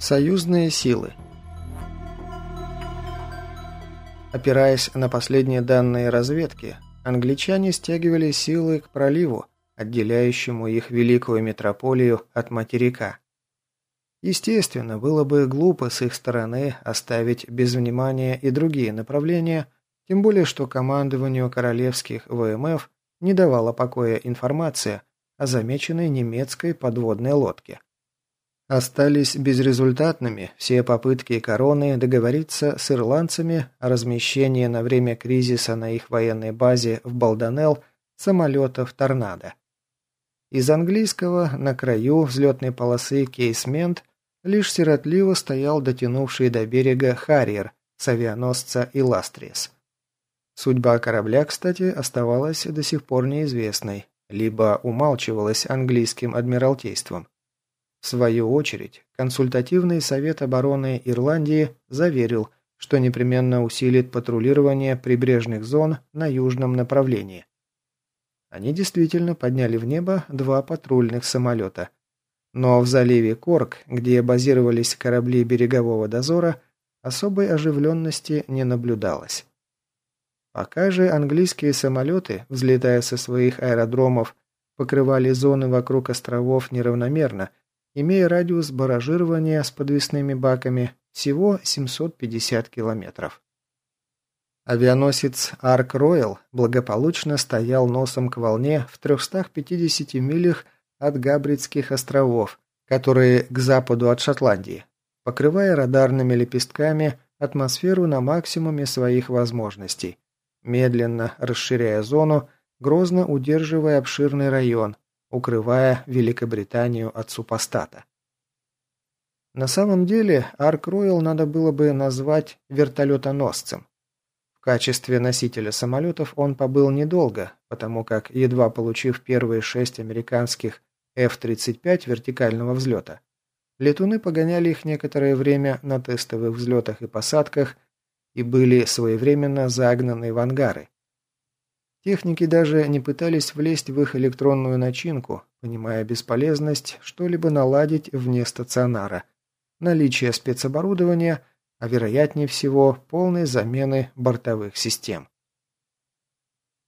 Союзные силы Опираясь на последние данные разведки, англичане стягивали силы к проливу, отделяющему их великую метрополию от материка. Естественно, было бы глупо с их стороны оставить без внимания и другие направления, тем более что командованию королевских ВМФ не давала покоя информация о замеченной немецкой подводной лодке. Остались безрезультатными все попытки короны договориться с ирландцами о размещении на время кризиса на их военной базе в Балданелл самолетов «Торнадо». Из английского на краю взлетной полосы Кейсмент лишь сиротливо стоял дотянувший до берега Харриер с авианосца Иластриес. Судьба корабля, кстати, оставалась до сих пор неизвестной, либо умалчивалась английским адмиралтейством. В свою очередь, консультативный совет обороны Ирландии заверил, что непременно усилит патрулирование прибрежных зон на южном направлении. Они действительно подняли в небо два патрульных самолета. Но в заливе Корк, где базировались корабли берегового дозора, особой оживленности не наблюдалось. Пока же английские самолеты, взлетая со своих аэродромов, покрывали зоны вокруг островов неравномерно имея радиус баражирования с подвесными баками всего 750 километров. Авианосец Арк Роyal благополучно стоял носом к волне в 350 милях от Габридских островов, которые к западу от Шотландии, покрывая радарными лепестками атмосферу на максимуме своих возможностей, медленно расширяя зону, грозно удерживая обширный район, укрывая Великобританию от супостата. На самом деле Арк Ройл надо было бы назвать вертолетоносцем. В качестве носителя самолетов он побыл недолго, потому как, едва получив первые шесть американских F-35 вертикального взлета, летуны погоняли их некоторое время на тестовых взлетах и посадках и были своевременно загнаны в ангары, Техники даже не пытались влезть в их электронную начинку, понимая бесполезность что-либо наладить вне стационара, наличие спецоборудования, а вероятнее всего полной замены бортовых систем.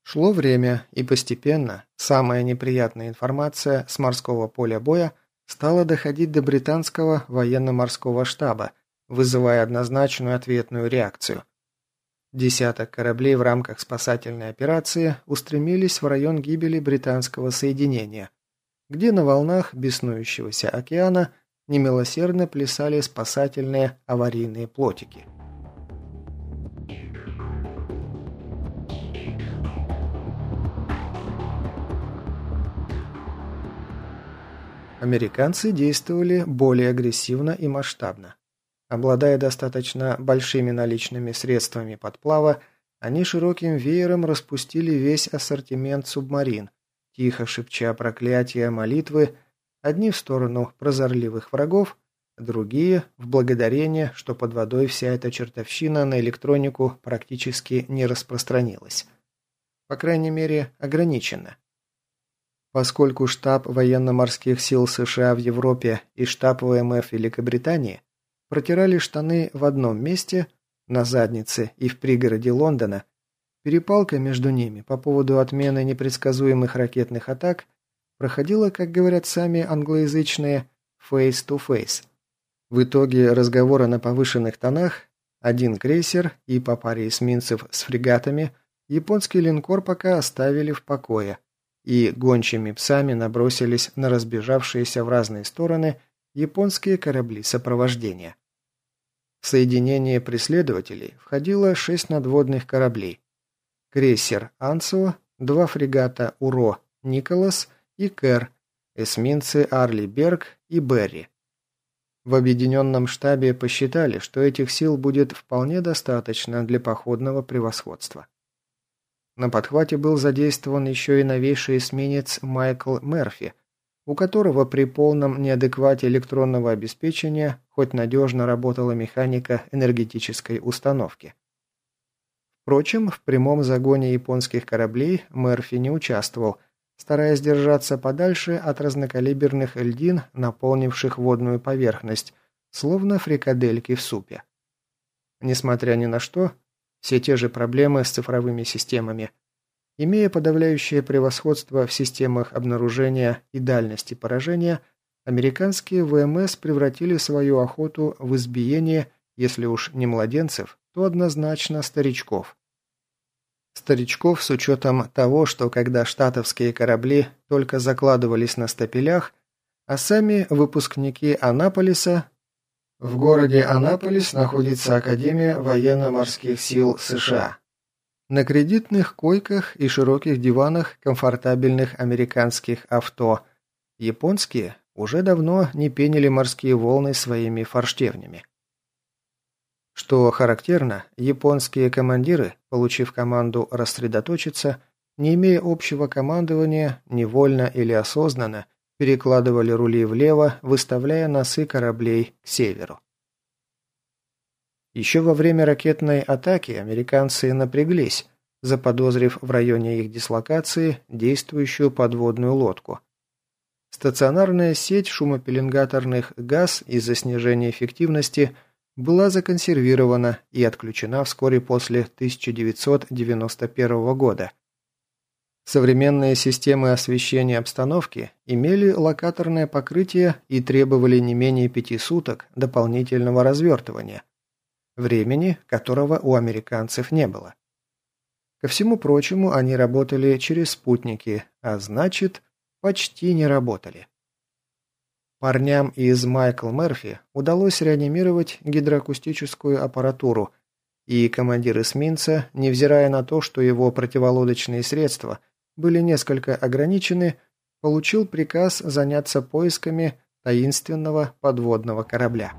Шло время, и постепенно самая неприятная информация с морского поля боя стала доходить до британского военно-морского штаба, вызывая однозначную ответную реакцию – Десяток кораблей в рамках спасательной операции устремились в район гибели британского соединения, где на волнах беснующегося океана немилосердно плясали спасательные аварийные плотики. Американцы действовали более агрессивно и масштабно. Обладая достаточно большими наличными средствами подплава, они широким веером распустили весь ассортимент субмарин, тихо шепча проклятия молитвы, одни в сторону прозорливых врагов, другие – в благодарение, что под водой вся эта чертовщина на электронику практически не распространилась. По крайней мере, ограниченно. Поскольку штаб военно-морских сил США в Европе и штаб ВМФ Великобритании протирали штаны в одном месте, на заднице и в пригороде Лондона, перепалка между ними по поводу отмены непредсказуемых ракетных атак проходила, как говорят сами англоязычные, face-to-face. В итоге разговора на повышенных тонах один крейсер и по паре эсминцев с фрегатами японский линкор пока оставили в покое и гончими псами набросились на разбежавшиеся в разные стороны японские корабли сопровождения. В соединение преследователей входило шесть надводных кораблей. Крейсер «Ансо», два фрегата «Уро», «Николас» и «Кэр», эсминцы «Арли Берг» и «Берри». В объединенном штабе посчитали, что этих сил будет вполне достаточно для походного превосходства. На подхвате был задействован еще и новейший эсминец Майкл Мерфи, у которого при полном неадеквате электронного обеспечения хоть надежно работала механика энергетической установки. Впрочем, в прямом загоне японских кораблей Мерфи не участвовал, стараясь держаться подальше от разнокалиберных льдин, наполнивших водную поверхность, словно фрикадельки в супе. Несмотря ни на что, все те же проблемы с цифровыми системами. Имея подавляющее превосходство в системах обнаружения и дальности поражения, американские ВМС превратили свою охоту в избиение, если уж не младенцев, то однозначно старичков. Старичков с учетом того, что когда штатовские корабли только закладывались на стапелях, а сами выпускники Анаполиса в городе Анаполис находится Академия военно-морских сил США. На кредитных койках и широких диванах комфортабельных американских авто японские уже давно не пенили морские волны своими форштевнями. Что характерно, японские командиры, получив команду рассредоточиться, не имея общего командования, невольно или осознанно, перекладывали рули влево, выставляя носы кораблей к северу. Еще во время ракетной атаки американцы напряглись, заподозрив в районе их дислокации действующую подводную лодку. Стационарная сеть шумопеленгаторных газ из-за снижения эффективности была законсервирована и отключена вскоре после 1991 года, Современные системы освещения обстановки имели локаторное покрытие и требовали не менее пяти суток дополнительного развертывания, времени которого у американцев не было. Ко всему прочему, они работали через спутники, а значит, почти не работали. Парням из Майкл Мерфи удалось реанимировать гидроакустическую аппаратуру, и командир эсминца, невзирая на то, что его противолодочные средства – были несколько ограничены, получил приказ заняться поисками таинственного подводного корабля.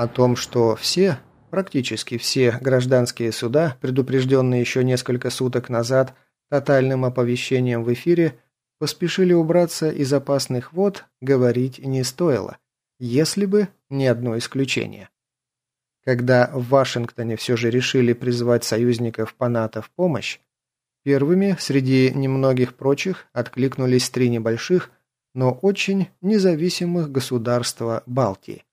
О том, что все, практически все гражданские суда, предупрежденные еще несколько суток назад тотальным оповещением в эфире, поспешили убраться из опасных вод, говорить не стоило – если бы не одно исключение. Когда в Вашингтоне все же решили призвать союзников по НАТО в помощь, первыми среди немногих прочих откликнулись три небольших, но очень независимых государства Балтии,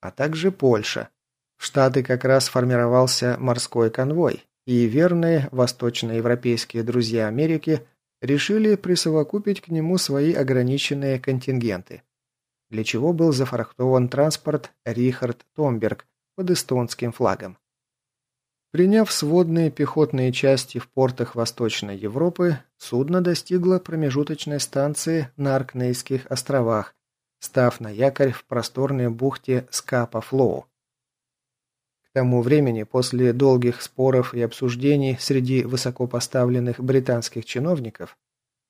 а также Польша. В Штаты как раз формировался морской конвой, и верные восточноевропейские друзья Америки решили присовокупить к нему свои ограниченные контингенты для чего был зафрахтован транспорт Рихард Томберг под эстонским флагом. Приняв сводные пехотные части в портах Восточной Европы, судно достигло промежуточной станции на Аркнейских островах, став на якорь в просторной бухте Скапа-Флоу. К тому времени, после долгих споров и обсуждений среди высокопоставленных британских чиновников,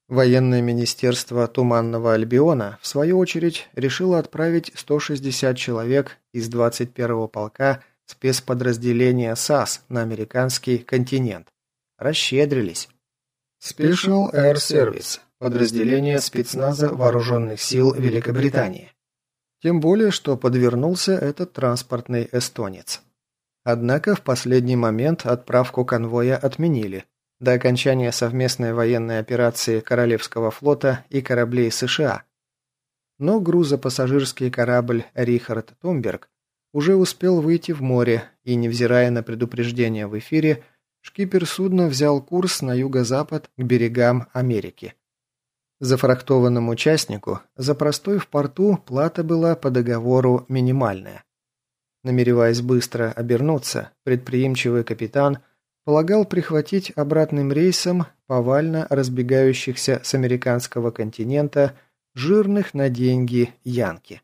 Военное министерство Туманного Альбиона, в свою очередь, решило отправить 160 человек из 21-го полка спецподразделения САС на американский континент. Расщедрились. Special Air Service – подразделение спецназа Вооруженных сил Великобритании. Тем более, что подвернулся этот транспортный эстонец. Однако в последний момент отправку конвоя отменили, до окончания совместной военной операции Королевского флота и кораблей США. Но грузопассажирский корабль «Рихард Томберг» уже успел выйти в море, и, невзирая на предупреждение в эфире, шкипер судна взял курс на юго-запад к берегам Америки. Зафрахтованному участнику за простой в порту плата была по договору минимальная. Намереваясь быстро обернуться, предприимчивый капитан – полагал прихватить обратным рейсом повально разбегающихся с американского континента жирных на деньги янки.